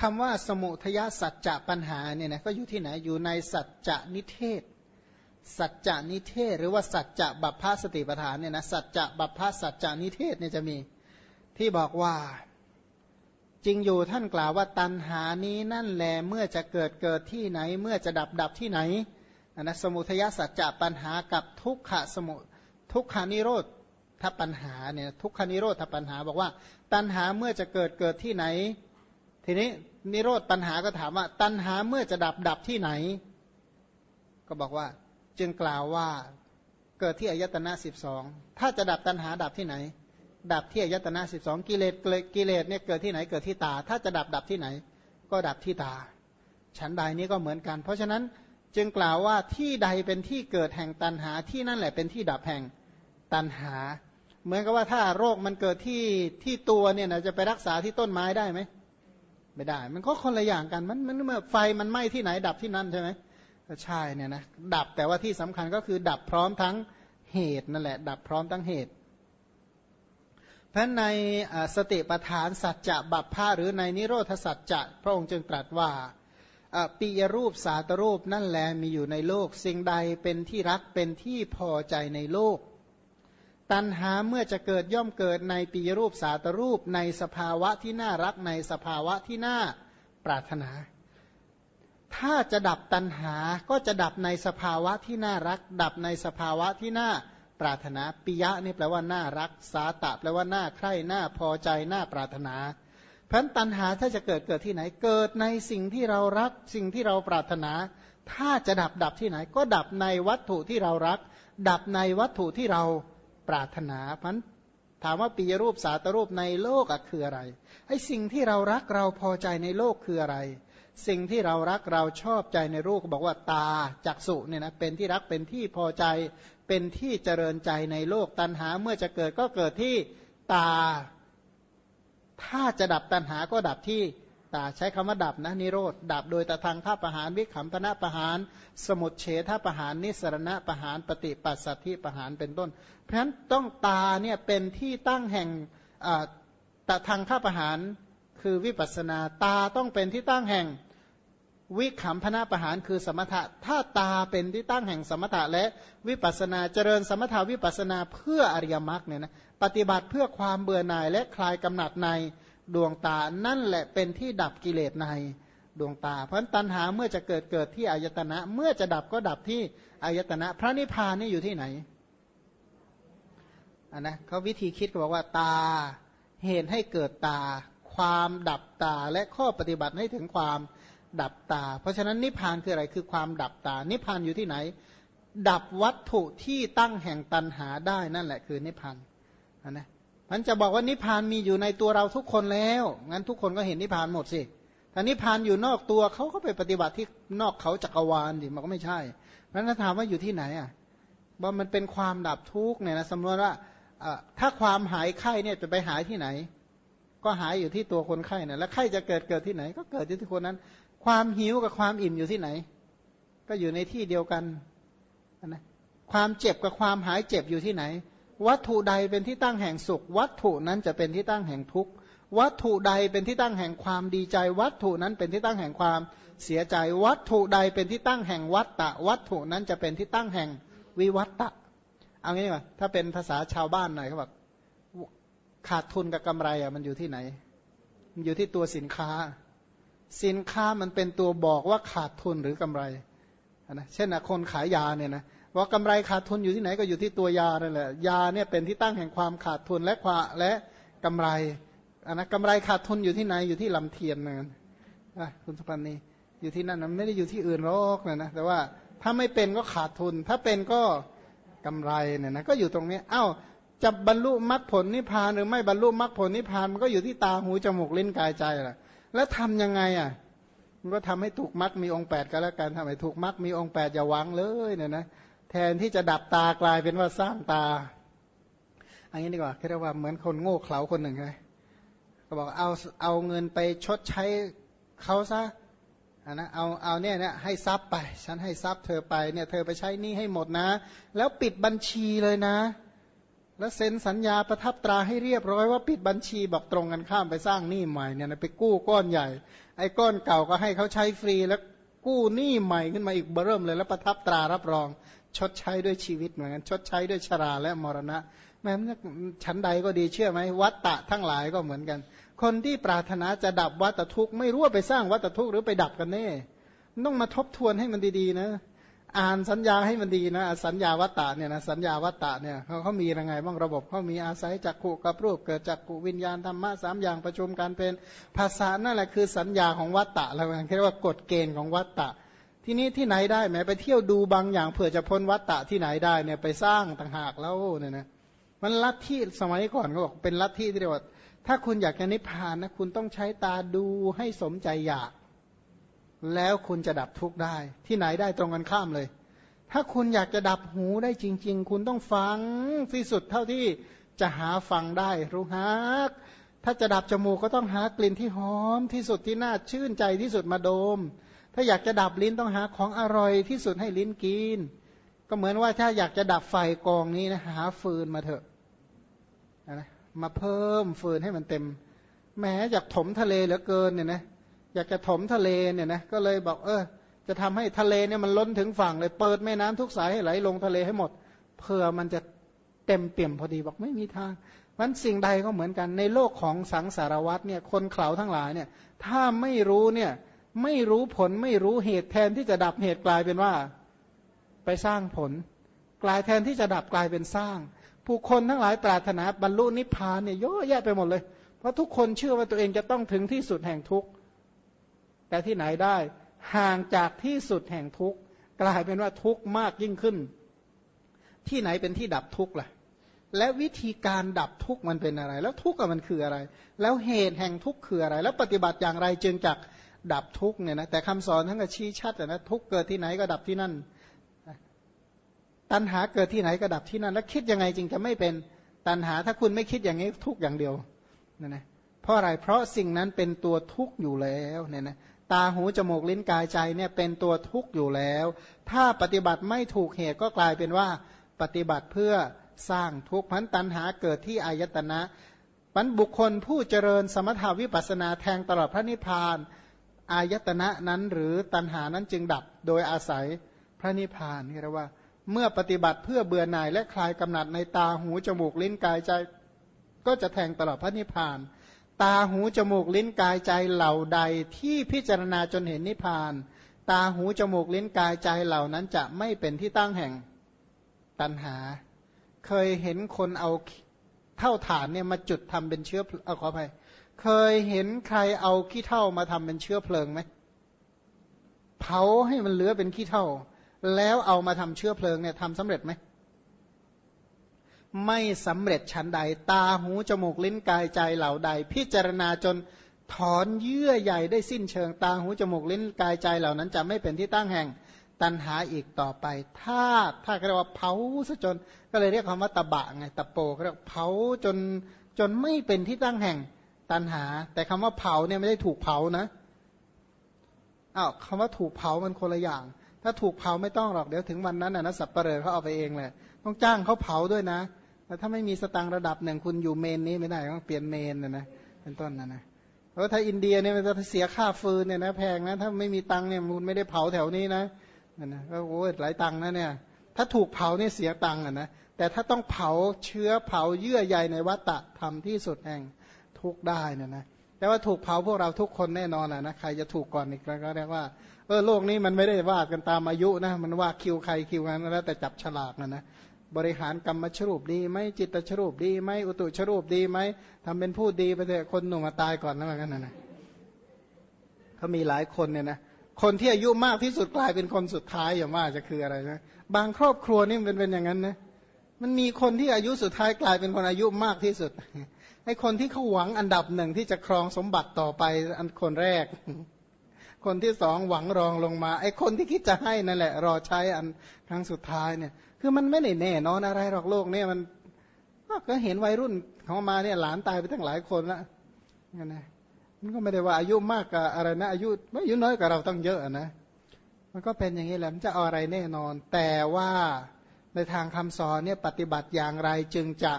คำว่าสมุทยสัจจะปัญหาเนี่ยนะก็อยู่ที่ไหนอยู่ในสัจจะนิเทศ สัจจะนิเทศ หรือว่าสัจจะบัพพสติปทานเนี่ยนะสัจจะบัพพสัจจะนิเทศเนี่ยจะมีที่บอกว่าจริงอยู่ท่านกล่าวว่าตันหานี้นั่นแลเมื่อจะเกิดเกิดที่ไหน เมื่อจะดับดับที่ไหนนะสมุทยสัจจะปัญหากับทุกขะสมุทุกขานิโรธถ้าปัญหาเนี่ยทุกขานิโรธถ้าปัญหาบอกว่า ตันหาเมื่อจะเกิดเกิดที่ไหน ทีนี้นิโรธปัญหาก็ถามว่า ตันหาเมื่อจะดับดับที่ไหน ก็บอกว่า จึงกล่าวว่าเกิดที่อายตนะสิบสองถ้าจะดับตันหาดับที่ไหน ดับที่อายตนะสิบสองกิเลสกิเลสเนี่ยเกิดที่ไหนเกิดที่ตา ถ้าจะดับดับที่ไหน ก็ดับที่ตา ฉันใดนี้ก็เหมือนกัน เพราะฉะนั้นจึงกล่าวว่าที่ใดเป็นที่เกิดแห่งตันหาที่นั่นแหละเป็นที่ดับแห่งตันหา เหมือนกับว่าถ้าโรคมันเกิดที่ที่ตัวเนี่ยนะจะไปรักษาที่ต้นไม้ได้ไหม ไม่ได้ มันก็คนละอย่างกันมันมันเมื่อไฟมันไหม้ที่ไหนดับที่นั่นใช่ไหมใช่เนี่ยนะดับแต่ว่าที่สำคัญก็คือ ดับพร้อมทั้งเหตุนั่นแหละ ดับพร้อมทั้งเหตุเพราะในสติปทานสัจจะบัพพาหรือในนิโรธสัจจะพระองค์จึงตรัสว่าปียรูปสาตรูปนั่นแลมีอยู่ในโลก สิ่งใดเป็นที่รักเป็นที่พอใจในโลก ตัณหาเมื่อจะเกิดย่อมเกิดในปีรูปสาตรูปในสภาวะที่น่ารักในสภาวะที่น่าปรารถนา ถ้าจะดับตัณหาก็จะดับในสภาวะที่น่ารัก ดับในสภาวะที่น่าปรารถนาปิยะนี่แปลว่าน่ารัก สาตะแปลว่าน่าใคร่น่าพอใจน่าปรารถนาพันตัณหาถ้าจะเกิดเกิดที่ไหนเกิดในสิ่งที่เรารักสิ่งที่เราปรารถนา ถ้าจะดับดับที่ไหน ก็ดับในวัตถุที่เรารัก ดับในวัตถุที่เรา ปรารถนาพันถามว่าปียรูปสาตรูปในโลกคืออะไรไอ้สิ่งที่เรารักเราพอใจในโลกคืออะไร สิ่งที่เรารักเราชอบใจในรูปบอกว่าตาจักสุเนี่ยนะเป็นที่รักเป็นที่พอใจเป็นที่เจริญใจในโลกตัณหาเมื่อจะเกิดก็เกิดที่ตา ถ้าจะดับตัณหาก็ดับที่ ตาใช้คำว่าดับนะนิโรธดับโดยตะทางท่าประหารวิขำพนะประหาร สมุดเฉทประหารนิสรณะประหารปฏิปัสสัทธิประหารเป็นต้น เพราะฉะนั้นต้องตาเนี่ยเป็นที่ตั้งแห่งตะทางท่าประหารคือวิปัสนาตาต้องเป็นที่ตั้งแห่งวิขำพนาประหารคือสมถะ ถ้าตาเป็นที่ตั้งแห่งสมถะและวิปัสนาเจริญสมถาวิปัสนาเพื่ออริยมรรคเนี่ยนะปฏิบัติเพื่อความเบื่อหน่ายและคลายกำหนัดใน ดวงตานั่นแหละเป็นที่ดับกิเลสในดวงตา เพราะตัณหาเมื่อจะเกิดเกิดที่อายตนะ เมื่อจะดับก็ดับที่อายตนะ พระนิพพานนี่อยู่ที่ไหนอันนะเขาวิธีคิดก็บอกว่าตาเหตุให้เกิดตา ความดับตาและข้อปฏิบัติให้ถึงความดับตา เพราะฉะนั้นนิพพานคืออะไรคือความดับตา นิพพานอยู่ที่ไหน ดับวัตถุที่ตั้งแห่งตันหาได้นั่นแหละคือนิพพานนะ มันจะบอกว่านิพพานมีอยู่ในตัวเราทุกคนแล้ว งั้นทุกคนก็เห็นนิพพานหมดสิถ้านิพพานอยู่นอกตัวเขาก็ไปปฏิบัติที่นอกเขาจักรวาลดิมันก็ไม่ใช่เพราะนั้นถามว่าอยู่ที่ไหนอะว่ามันเป็นความดับทุกข์เนี่ยนะสมมติว่าถ้าความหายไข้เนี่ยจะไปหายที่ไหน ก็หายอยู่ที่ตัวคนไข้นะแล้วไข้จะเกิดเกิดที่ไหน ก็เกิดที่คนนั้น ความหิวกับความอิ่มอยู่ที่ไหน ก็อยู่ในที่เดียวกันนะความเจ็บกับความหายเจ็บอยู่ที่ไหน วัตถุใดเป็นที่ตั้งแห่งสุข วัตถุนั้นจะเป็นที่ตั้งแห่งทุกข์ วัตถุใดเป็นที่ตั้งแห่งความดีใจ วัตถุนั้นเป็นที่ตั้งแห่งความเสียใจ วัตถุใดเป็นที่ตั้งแห่งวัตตะ วัตถุนั้นจะเป็นที่ตั้งแห่งวิวัตตะ เอางี้ว่าถ้าเป็นภาษาชาวบ้านหน่อยเขาบอกขาดทุนกับกำไรอะมันอยู่ที่ไหน มันอยู่ที่ตัวสินค้า สินค้ามันเป็นตัวบอกว่าขาดทุนหรือกำไรนะเช่นคนขายยาเนี่ยนะ ว่ากำไรขาดทุนอยู่ที่ไหนก็อยู่ที่ตัวยานั่นแหละยาเนี่ยเป็นที่ตั้งแห่งความขาดทุนและควาและกำไรอันนะกำไรขาดทุนอยู่ที่ไหนอยู่ที่ลำเทียนนั่นคุณสุพันธ์นี่อยู่ที่นั่นนะไม่ได้อยู่ที่อื่นหรอกนะนะแต่ว่าถ้าไม่เป็นก็ขาดทุน ถ้าเป็นก็กำไรเนี่ยนะก็อยู่ตรงนี้อ้าวจะบรรลุมรรคผลนิพพานหรือไม่บรรลุมรรคผลนิพพานมันก็อยู่ที่ตาหูจมูกลิ้นกายใจแหละแล้วทํำยังไงอะมันก็ทำให้ถูกมัดมีองค์แปดก็แล้วกันทำให้ถูกมัดมีองค์แปดอย่าหวังเลยเนี่ยนะ แทนที่จะดับตากลายเป็นว่าสร้างตา อันนี้ดีกว่าเรียกว่าเหมือนคนโง่เขลาคนหนึ่งไงก็บอกเอาเอาเงินไปชดใช้เขาซะอันนะเอาเอาเนี่ยเนี่ยให้ทรัพย์ไป ฉันให้ทรัพย์เธอไปเนี่ยเธอไปใช้นี่ให้หมดนะ แล้วปิดบัญชีเลยนะ แล้วเซ็นสัญญาประทับตราให้เรียบร้อยว่าปิดบัญชีบอกตรงกันข้ามไปสร้างหนี้ใหม่เนี่ยไปกู้ก้อนใหญ่ ไอ้ก้อนเก่าก็ให้เขาใช้ฟรีแล้วกู้หนี้ใหม่ขึ้นมาอีกเบื้อเริ่มเลย แล้วประทับตรารับรอง ชดใช้ด้วยชีวิตเหมือนกันชดใช้ด้วยชราและมรณะ แม้ชั้นใดก็ดีเชื่อไหมวัตตะทั้งหลายก็เหมือนกัน คนที่ปรารถนาจะดับวัตทุกข์ไม่รู้ว่าไปสร้างวัตทุกข์หรือไปดับกันแน่ต้องมาทบทวนให้มันดีๆนะ อ่านสัญญาให้มันดีนะ สัญญาวัตตะเนี่ยนะสัญญาวัตตะเนี่ยเขาเขามียังไงบ้างระบบเขามีอาศัยจักขุกับรูปเกิดจากกุวิญญาณธรรมะสามอย่างประชุมกันเป็นภาษานั่นแหละคือสัญญาของวัตตะเราเรียกว่ากฎเกณฑ์ของวัตตะ ที่นี้ที่ไหนได้แม้ไปเที่ยวดูบางอย่างเผื่อจะพ้นวัตตะที่ไหนได้เนี่ยไปสร้างต่างหากแล้วเนี่ยนะมันลัทธิสมัยก่อนเขาบอกเป็นลัทธิที่เรียกว่า ถ้าคุณอยากจะนิพพานนะคุณต้องใช้ตาดูให้สมใจอยาก แล้วคุณจะดับทุกข์ได้ ที่ไหนได้ตรงกันข้ามเลย ถ้าคุณอยากจะดับหูได้จริง ๆ คุณต้องฟังที่สุดเท่าที่จะหาฟังได้รู้ฮักถ้าจะดับจมูกก็ต้องหากลิ่นที่หอมที่สุดที่น่าชื่นใจที่สุดมาดม ถ้าอยากจะดับลิ้นต้องหาของอร่อยที่สุดให้ลิ้นกิน ก็เหมือนว่าถ้าอยากจะดับไฟกองนี้นะหาฟืนมาเถอะนะมาเพิ่มฟืนให้มันเต็ม แม้อยากถมทะเลเหลือเกินเนี่ยนะอยากจะถมทะเลเนี่ยนะก็เลยบอกเออจะทำให้ทะเลเนี่ยมันล้นถึงฝั่งเลยเปิดแม่น้ำทุกสายให้ไหลลงทะเลให้หมดเพื่อมันจะเต็มเปี่ยมพอดีบอกไม่มีทางมันสิ่งใดก็เหมือนกันในโลกของสังสารวัตเนี่ยคนเข่าทั้งหลายเนี่ยถ้าไม่รู้เนี่ย ไม่รู้ผลไม่รู้เหตุแทนที่จะดับเหตุกลายเป็นว่า ไปสร้างผล กลายแทนที่จะดับกลายเป็นสร้าง ผู้คนทั้งหลายปรารถนาบรรลุนิพพานเนี่ยเยอะแยะไปหมดเลย เพราะทุกคนเชื่อว่าตัวเองจะต้องถึงที่สุดแห่งทุกข์แต่ที่ไหนได้ห่างจากที่สุดแห่งทุกข์กลายเป็นว่าทุกข์มากยิ่งขึ้น ที่ไหนเป็นที่ดับทุกข์ล่ะ และวิธีการดับทุกข์มันเป็นอะไร แล้วทุกข์มันคืออะไร แล้วเหตุแห่งทุกข์คืออะไร แล้วปฏิบัติอย่างไรจึงจัก ดับทุกเนี่ยนะแต่คำสอนทั้งกชี้ชัดนะทุกเกิดที่ไหนก็ดับที่นั่น ตัณหาเกิดที่ไหนก็ดับที่นั่น แล้วคิดยังไงจึงจะไม่เป็นตัณหาถ้าคุณไม่คิดอย่างนี้ทุกอย่างเดียวเนั่นนะเพราะอะไรเพราะสิ่งนั้นเป็นตัวทุกข์อยู่แล้วเนี่ยนะตาหูจมูกลิ้นกายใจเนี่ยเป็นตัวทุกข์อยู่แล้ว ถ้าปฏิบัติไม่ถูกเหตุก็กลายเป็นว่าปฏิบัติเพื่อสร้างทุกข์พันตันหาเกิดที่อายตนะมันบุคคลผู้เจริญสมถาวิปัสนาแทงตลอดพระนิพพาน อายตนะนั้นหรือตันหานั้นจึงดับโดยอาศัยพระนิพพานนี่เรียกว่า เมื่อปฏิบัติเพื่อเบื่อหน่ายและคลายกำหนัดในตาหูจมูกลิ้นกายใจ ก็จะแทงตลอดพระนิพพาน ตาหูจมูกลิ้นกายใจเหล่าใดที่พิจารณาจนเห็นนิพพาน ตาหูจมูกลิ้นกายใจเหล่านั้นจะไม่เป็นที่ตั้งแห่งตัณหา เคยเห็นคนเอาเท่าฐานเนี่ยมาจุดทำเป็นเชื้อเอาขอไป เคยเห็นใครเอาขี้เท่ามาทำเป็นเชื้อเพลิงไหมเผาให้มันเหลือเป็นขี้เท่า แล้วเอามาทำเชื้อเพลิงเนี่ยทำสำเร็จไหมไม่สำเร็จชั้นใด ตาหูจมูกลิ้นกายใจเหล่าใด พิจารณาจนถอนเยื่อใหญ่ได้สิ้นเชิง ตาหูจมูกลิ้นกายใจเหล่านั้นจะไม่เป็นที่ตั้งแห่งตันหาอีกต่อไป ถ้าถ้าเรียกว่าเผาซะจน ก็เลยเรียกคำว่าตะบะไงตะโปเรียกเผาจนจนไม่เป็นที่ตั้งแห่ง ตันหา แต่คำว่าเผาเนี่ยไม่ได้ถูกเผานะอ้าวคำว่าถูกเผามันคนละอย่าง ถ้าถูกเผาไม่ต้องหรอกเดี๋ยวถึงวันนั้นนะสับเปลือเขาเอาไปเองเลยต้องจ้างเขาเผาด้วยนะแต่ถ้าไม่มีสตังระดับหนึ่งคุณอยู่เมนนี้ไม่ได้ต้องเปลี่ยนเมนนะนะเป็นต้นนะนะเพราะถ้าอินเดียเนี่ยมันจะเสียค่าฟืนเนี่ยนะแพงนะถ้าไม่มีตังเนี่ยคุณไม่ได้เผาแถวนี้นะนั่นนะก็โอ้ยหลายตังนะเนี่ยถ้าถูกเผาเนี่ยเสียตังอะนะแต่ถ้าต้องเผาเชื้อเผาเยื่อใยในวัตตะทำที่สุดแห่ง ทุกได้นะนะแต่ว่าถูกเผาพวกเราทุกคนแน่นอนอะนะใครจะถูกก่อนอีกก็เรียกว่าเออโลกนี้มันไม่ได้ว่ากันตามอายุนะมันว่าคิวใครคิวนั้นแล้วแต่จับฉลากนะนะบริหารกรรมชรูปดีไหมจิตชรูปดีไหมอุตุชรูปดีไหมทำเป็นผู้ดีไปเถอะคนหนุ่มมาตายก่อนนะมันกันนะเขามีหลายคนเนี่ยนะคนที่อายุมากที่สุดกลายเป็นคนสุดท้ายอย่างว่าจะคืออะไรนะบางครอบครัวนี่มันเป็นอย่างนั้นนะมันมีคนที่อายุสุดท้ายกลายเป็นคนอายุมากที่สุด ไอ้คนที่เขาหวังอันดับหนึ่งที่จะครองสมบัติต่อไปอันคนแรก คนที่สองหวังรองลงมา ไอ้คนที่คิดจะให้นั่นแหละ รอใช้อันครั้งสุดท้ายเนี่ย คือมันไม่ได้แน่นอนอะไรหรอกโลกเนี่ยมันก็เห็นวัยรุ่นเขามาเนี่ยหลานตายไปตั้งหลายคนละงั้นนะมันก็ไม่ได้ว่าอายุมากกับอะไรนะ อายุไม่อายุน้อยกว่าเราต้องเยอะนะ มันก็เป็นอย่างนี้แหละมันจะเอาอะไรแน่นอน แต่ว่าในทางคำสอนเนี่ยปฏิบัติอย่างไรจึงจะ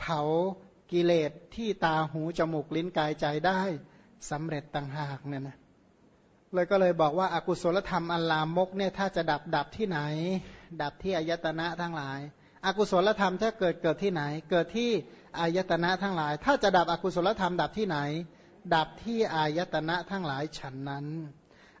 เผา กิเลสที่ตาหูจมูกลิ้นกายใจได้สำเร็จต่างหากเนี่ยนะเลยก็เลยบอกว่าอากุศลธรรมอันลามกเนี่ยถ้าจะดับดับที่ไหน ดับที่อายตนะทั้งหลายอากุศลธรรมถ้าเกิดเกิดที่ไหน เกิดที่อายตนะทั้งหลาย ถ้าจะดับอกุศลธรรมดับที่ไหน ดับที่อายตนะทั้งหลายฉันนั้น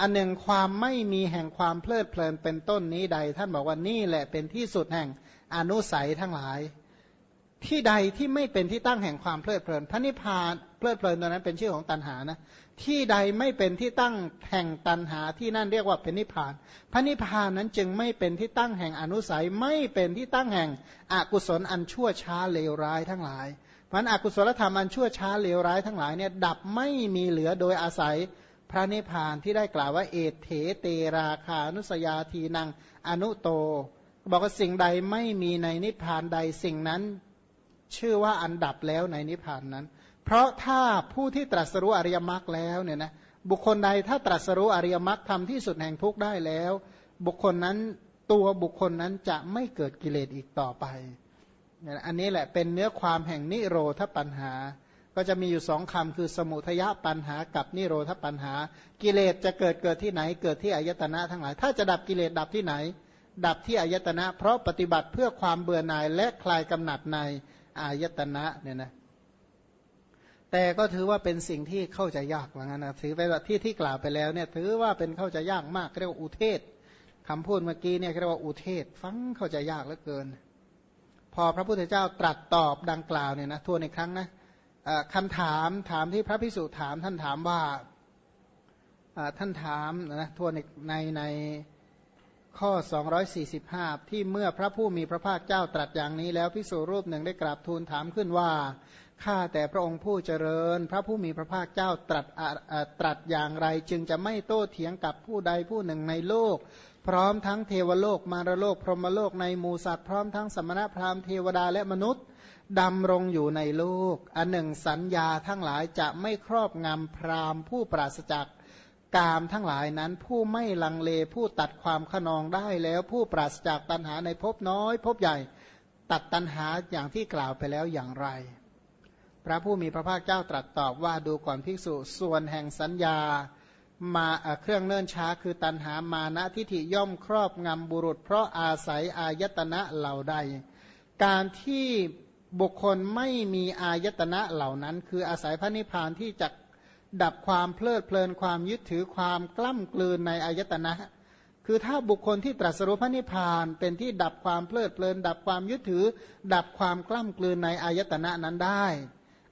อันหนึ่งความไม่มีแห่งความเพลิดเพลินเป็นต้นนี้ใด ท่านบอกว่านี่แหละเป็นที่สุดแห่งอนุสัยทั้งหลาย ที่ใดที่ไม่เป็นที่ตั้งแห่งความเพลิดเพลิน พระนิพพานเพลิดเพลินตัวนั้นเป็นชื่อของตัณหานะที่ใดไม่เป็นที่ตั้งแห่งตัณหาที่นั่นเรียกว่าเป็นนิพพาน พระนิพพานนั้นจึงไม่เป็นที่ตั้งแห่งอนุสัยไม่เป็นที่ตั้งแห่งอกุศลอันชั่วช้าเลวร้ายทั้งหลายเพราะอกุศลธรรมอันชั่วช้าเลวร้ายทั้งหลายเนี่ยดับไม่มีเหลือโดยอาศัยพระนิพพานที่ได้กล่าวว่าเอเถเตราคานุสยาทีนังอนุโต บอกว่าสิ่งใดไม่มีในนิพพานใดสิ่งนั้น ชื่อว่าอันดับแล้วในนิพพานนั้น เพราะถ้าผู้ที่ตรัสรู้อริยมรรคแล้วเนี่ยนะบุคคลใดถ้าตรัสรู้อริยมรรคทำที่สุดแห่งทุกข์ได้แล้ว บุคคลนั้นตัวบุคคลนั้นจะไม่เกิดกิเลสอีกต่อไปอันนี้แหละเป็นเนื้อความแห่งนิโรธปัญหา ก็จะมีอยู่สองคำคือสมุทยปัญหากับนิโรธปัญหา กิเลสจะเกิดเกิดที่ไหนเกิดที่อายตนะทั้งหลาย ถ้าจะดับกิเลสดับที่ไหน ดับที่อายตนะ เพราะปฏิบัติเพื่อความเบื่อหน่ายและคลายกำหนัดใน อายตนะเนี่ยนะแต่ก็ถือว่าเป็นสิ่งที่เข้าใจยากเหมือนกันนะถือไปว่าที่ที่กล่าวไปแล้วเนี่ยถือว่าเป็นเข้าใจยากมากเรียกว่าอุเทศคำพูดเมื่อกี้เนี่ยเรียกว่าอุเทศ ฟังเข้าใจยากเหลือเกิน พอพระพุทธเจ้าตรัสตอบดังกล่าวเนี่ยนะทวนอีกครั้งนะคำถามถามที่พระพิสุถามท่านถามว่าท่านถามนะทวนในใน ข้อ 245 ที่เมื่อพระผู้มีพระภาคเจ้าตรัสอย่างนี้แล้วพิสูรูปหนึ่งได้กราบทูลถามขึ้นว่า ข้าแต่พระองค์ผู้เจริญ พระผู้มีพระภาคเจ้าตรัสตรัสอย่างไร จึงจะไม่โต้เถียงกับผู้ใดผู้หนึ่งในโลก พร้อมทั้งเทวโลกมารโลก พรหมโลกในหมูสัตว์พร้อมทั้งสมณพราหมณ์เทวดาและมนุษย์ดำรงอยู่ในโลก อันหนึ่งสัญญาทั้งหลายจะไม่ครอบงำพราหมณ์ผู้ปราศจาก กามทั้งหลายนั้นผู้ไม่ลังเลผู้ตัดความขนองได้แล้วผู้ปราศจากตัณหาในภพน้อยภพใหญ่ตัดตัณหาอย่างที่กล่าวไปแล้วอย่างไร พระผู้มีพระภาคเจ้าตรัสตอบว่าดูก่อนภิกษุส่วนแห่งสัญญามาเครื่องเนิ่นช้าคือตัณหามานะทิฐิย่อมครอบงำบุรุษ เพราะอาศัยอายตนะเหล่าใด การที่บุคคลไม่มีอายตนะเหล่านั้น คืออาศัยพระนิพพานที่จะ ดับความเพลิดเพลินความยึดถือความกล้ำกลืนในอายตนะ คือถ้าบุคคลที่ตรัสรู้พระนิพพานเป็นที่ดับความเพลิดเพลิน ดับความยึดถือ ดับความกล้ำกลืนในอายตนะนั้นได้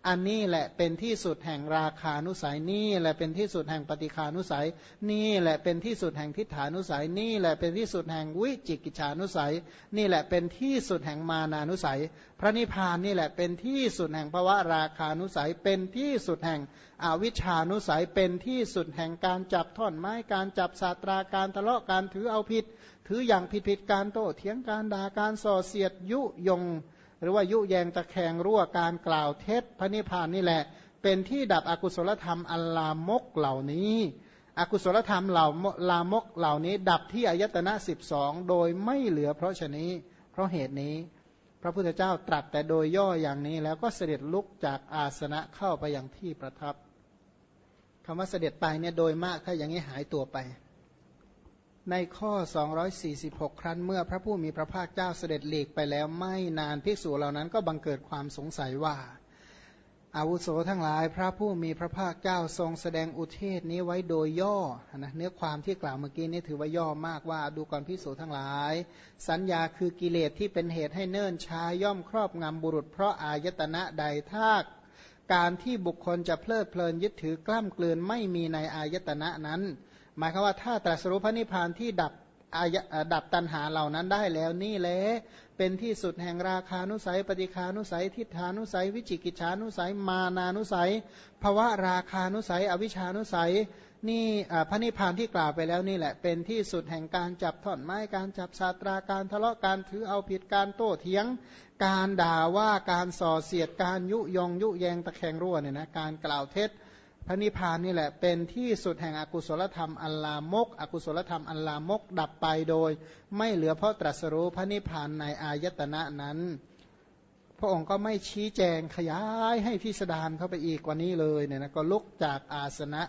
อันนี้แหละเป็นที่สุดแห่งราคานุสัยนี่แหละเป็นที่สุดแห่งปฏิคานุสัย นี่แหละเป็นที่สุดแห่งทิฏฐานุสัย นี่แหละเป็นที่สุดแห่งวิจิกิจานุสัย นี่แหละเป็นที่สุดแห่งมานานุสัย พระนิพพานนี่แหละเป็นที่สุดแห่งภวะราคานุสัย เป็นที่สุดแห่งอวิชานุสัย เป็นที่สุดแห่งการจับท่อนไม้การจับศาสตราการทะเลาะการถือเอาผิด ถืออย่างผิดผิดการโต้เถียงการด่าการส่อเสียดยุยง หรือว่ายุแยงตะแคงรั่วการกล่าวเท็จพระนิพพานนี่แหละ เป็นที่ดับอกุศลธรรมอัลลามกเหล่านี้ อกุศลธรรมเหล่าลามกเหล่านี้ ดับที่อายตนะสิบสองโดยไม่เหลือเพราะฉะนี้ เพราะเหตุนี้ พระพุทธเจ้าตรัสแต่โดยย่ออย่างนี้แล้วก็เสด็จลุกจากอาสนะเข้าไปอย่างที่ประทับคำว่าเสด็จไปเนี่ยโดยมากถ้าอย่างนี้หายตัวไป ในข้อ 246 ครั้นเมื่อพระผู้มีพระภาคเจ้าเสด็จหลีกไปแล้วไม่นานภิกษุเหล่านั้นก็บังเกิดความสงสัยว่าอาวุโสทั้งหลายพระผู้มีพระภาคเจ้าทรงแสดงอุเทศนี้ไว้โดยย่อนะเนื้อความที่กล่าวเมื่อกี้นี้ถือว่าย่อมากว่าดูก่อนภิกษุทั้งหลาย สัญญาคือกิเลสที่เป็นเหตุให้เนิ่นช้าย่อมครอบงำบุรุษ เพราะอายตนะใดถ้าการที่บุคคลจะเพลิดเพลินยึดถือกล้ำกลืนไม่มีในอายตนะนั้น หมายความว่าถ้าตรัสรู้พระนิพพานที่ดับอายดับตัณหาเหล่านั้นได้แล้วนี่แหละเป็นที่สุดแห่งราคานุสัย ปฏิคานุสัย ทิฏฐานุสัย วิจิกิจฉานุสัย มานานุสัยภวะราคานุสัย อวิชานุสัย นี่พระนิพพานที่กล่าวไปแล้วนี่แหละ เป็นที่สุดแห่งการจับท่อนไม้การจับสาตราการทะเลาะการถือเอาผิดการโต้เถียง การด่าว่าการส่อเสียดการยุยงยุแยงตะแคงรั่วเนี่ยนะการกล่าวเท็จ พระนิพพานนี่แหละเป็นที่สุดแห่งอกุศลธรรมอัลลามก อกุศลธรรมอัลลามก ดับไปโดย ไม่เหลือเพราะตรัสรู้พระนิพพานในอายตนะนั้น พระองค์ก็ไม่ชี้แจงขยายให้พิสดารเข้าไปอีกกว่านี้เลยเนี่ยนะก็ลุกจากอาสนะ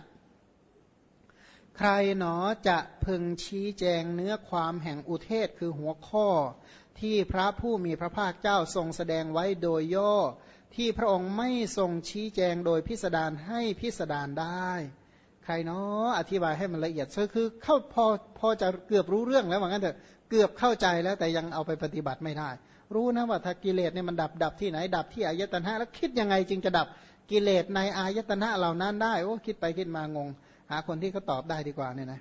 ใครหนอจะพึงชี้แจงเนื้อความแห่งอุเทศคือหัวข้อ ที่พระผู้มีพระภาคเจ้าทรงแสดงไว้โดยย่อ ที่พระองค์ไม่ทรงชี้แจงโดยพิสดารให้พิสดารได้ ใครเนาะอธิบายให้มันละเอียดคือเข้าพอพอจะเกือบรู้เรื่องแล้วว่างั้นเถอะเกือบเข้าใจแล้วแต่ยังเอาไปปฏิบัติไม่ได้ รู้นะว่าถ้ากิเลสเนี่ยมันดับดับที่ไหนดับที่อายตนะแล้วคิดยังไงจึงจะดับกิเลสในอายตนะเหล่านั้นได้โอ้คิดไปคิดมางง หาคนที่เขาตอบได้ดีกว่าเนี่ยนะ